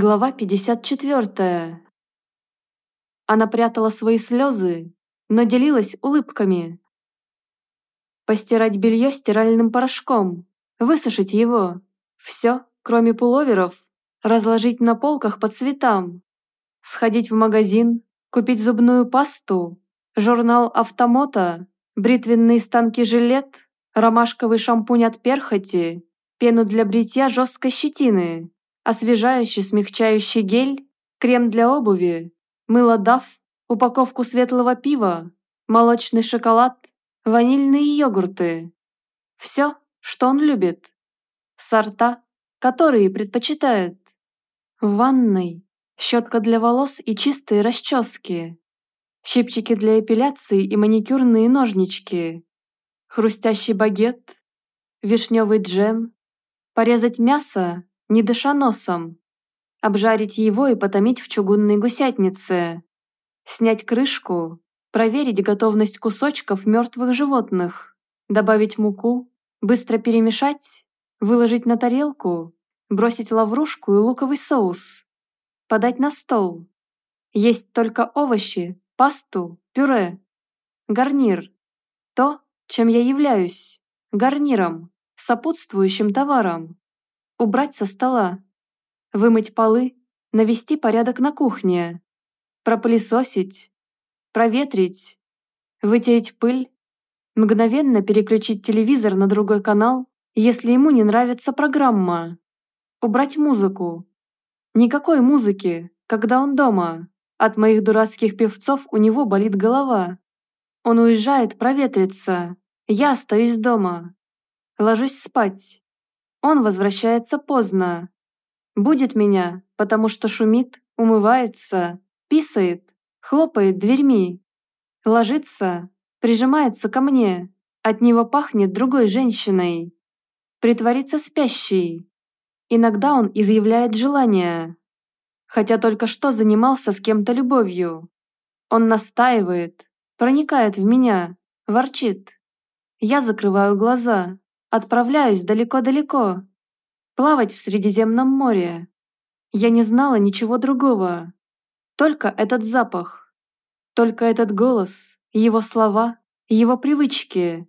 Глава 54. Она прятала свои слезы, но делилась улыбками. Постирать белье стиральным порошком, высушить его. Все, кроме пуловеров, разложить на полках по цветам. Сходить в магазин, купить зубную пасту, журнал автомото, бритвенные станки жилет, ромашковый шампунь от перхоти, пену для бритья жесткой щетины освежающий смягчающий гель, крем для обуви, мыло Дав, упаковку светлого пива, молочный шоколад, ванильные йогурты. Все, что он любит. Сорта, которые предпочитает. В ванной щетка для волос и чистые расчески. Щипчики для эпиляции и маникюрные ножнички. Хрустящий багет, вишневый джем, порезать мясо не дыша носом. Обжарить его и потомить в чугунной гусятнице. Снять крышку, проверить готовность кусочков мертвых животных, добавить муку, быстро перемешать, выложить на тарелку, бросить лаврушку и луковый соус, подать на стол. Есть только овощи, пасту, пюре. Гарнир. То, чем я являюсь. Гарниром, сопутствующим товаром убрать со стола, вымыть полы, навести порядок на кухне, пропылесосить, проветрить, вытереть пыль, мгновенно переключить телевизор на другой канал, если ему не нравится программа, убрать музыку. Никакой музыки, когда он дома. От моих дурацких певцов у него болит голова. Он уезжает проветриться. Я остаюсь дома. Ложусь спать. Он возвращается поздно. Будет меня, потому что шумит, умывается, писает, хлопает дверьми. Ложится, прижимается ко мне. От него пахнет другой женщиной. Притворится спящей. Иногда он изъявляет желание. Хотя только что занимался с кем-то любовью. Он настаивает, проникает в меня, ворчит. Я закрываю глаза. Отправляюсь далеко-далеко. Плавать в Средиземном море. Я не знала ничего другого. Только этот запах. Только этот голос, его слова, его привычки.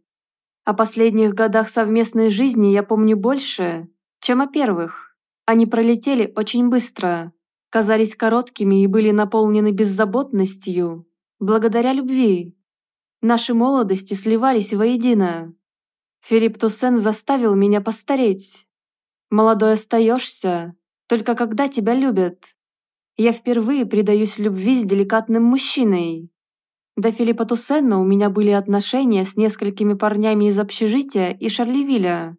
О последних годах совместной жизни я помню больше, чем о первых. Они пролетели очень быстро, казались короткими и были наполнены беззаботностью, благодаря любви. Наши молодости сливались воедино. Филипп Туссен заставил меня постареть. Молодой остаешься, только когда тебя любят. Я впервые предаюсь любви с деликатным мужчиной. До Филиппа Туссена у меня были отношения с несколькими парнями из общежития и Шарлевиля.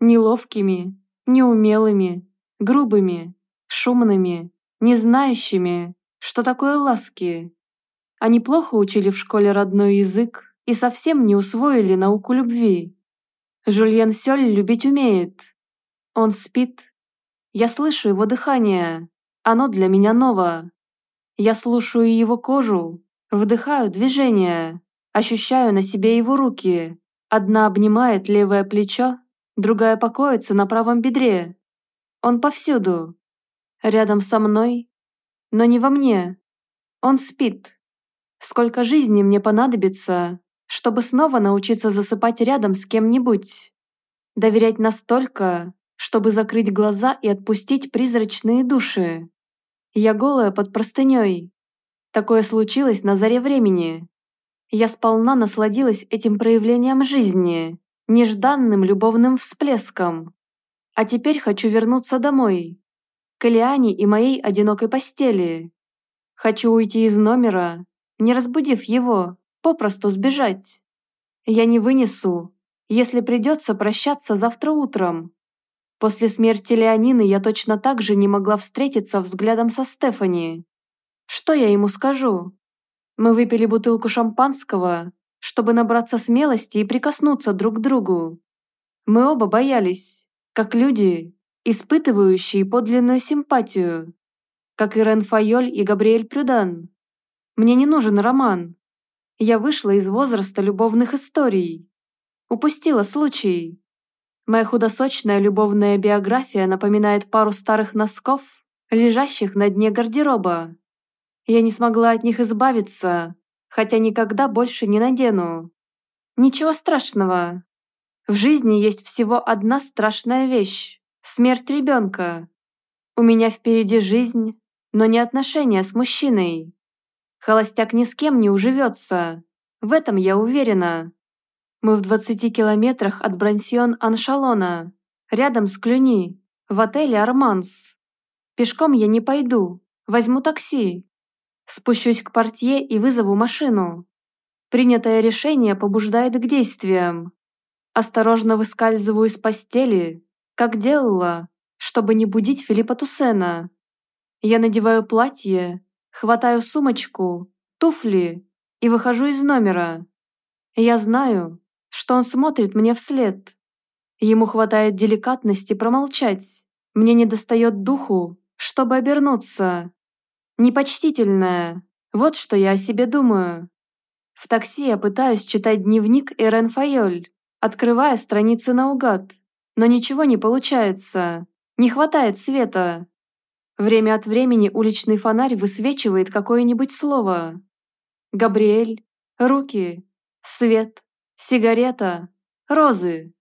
Неловкими, неумелыми, грубыми, шумными, не знающими, что такое ласки. Они плохо учили в школе родной язык и совсем не усвоили науку любви. Жульен Сёль любить умеет. Он спит. Я слышу его дыхание. Оно для меня ново. Я слушаю его кожу, вдыхаю движение, ощущаю на себе его руки. Одна обнимает левое плечо, другая покоится на правом бедре. Он повсюду. Рядом со мной, но не во мне. Он спит. Сколько жизни мне понадобится, чтобы снова научиться засыпать рядом с кем-нибудь. Доверять настолько, чтобы закрыть глаза и отпустить призрачные души. Я голая под простыней. Такое случилось на заре времени. Я сполна насладилась этим проявлением жизни, нежданным любовным всплеском. А теперь хочу вернуться домой, к Элиане и моей одинокой постели. Хочу уйти из номера, не разбудив его, попросту сбежать. Я не вынесу, если придется прощаться завтра утром. После смерти Леонины я точно так же не могла встретиться взглядом со Стефани. Что я ему скажу? Мы выпили бутылку шампанского, чтобы набраться смелости и прикоснуться друг к другу. Мы оба боялись, как люди, испытывающие подлинную симпатию, как Ирен Файоль и Габриэль Прюдан. Мне не нужен роман, я вышла из возраста любовных историй. Упустила случай. Моя худосочная любовная биография напоминает пару старых носков, лежащих на дне гардероба. Я не смогла от них избавиться, хотя никогда больше не надену. Ничего страшного. В жизни есть всего одна страшная вещь – смерть ребенка. У меня впереди жизнь, но не отношения с мужчиной. Холостяк ни с кем не уживется. В этом я уверена. Мы в 20 километрах от Брансьон-Аншалона, рядом с Клюни, в отеле «Арманс». Пешком я не пойду, возьму такси. Спущусь к портье и вызову машину. Принятое решение побуждает к действиям. Осторожно выскальзываю из постели, как делала, чтобы не будить Филиппа Туссена. Я надеваю платье, хватаю сумочку, туфли и выхожу из номера. Я знаю, что он смотрит мне вслед. Ему хватает деликатности промолчать. Мне недостает духу, чтобы обернуться. Непочтительная. Вот что я о себе думаю. В такси я пытаюсь читать дневник Эрен Файоль, открывая страницы наугад, но ничего не получается. Не хватает света. Время от времени уличный фонарь высвечивает какое-нибудь слово. Габриэль, руки, свет, сигарета, розы.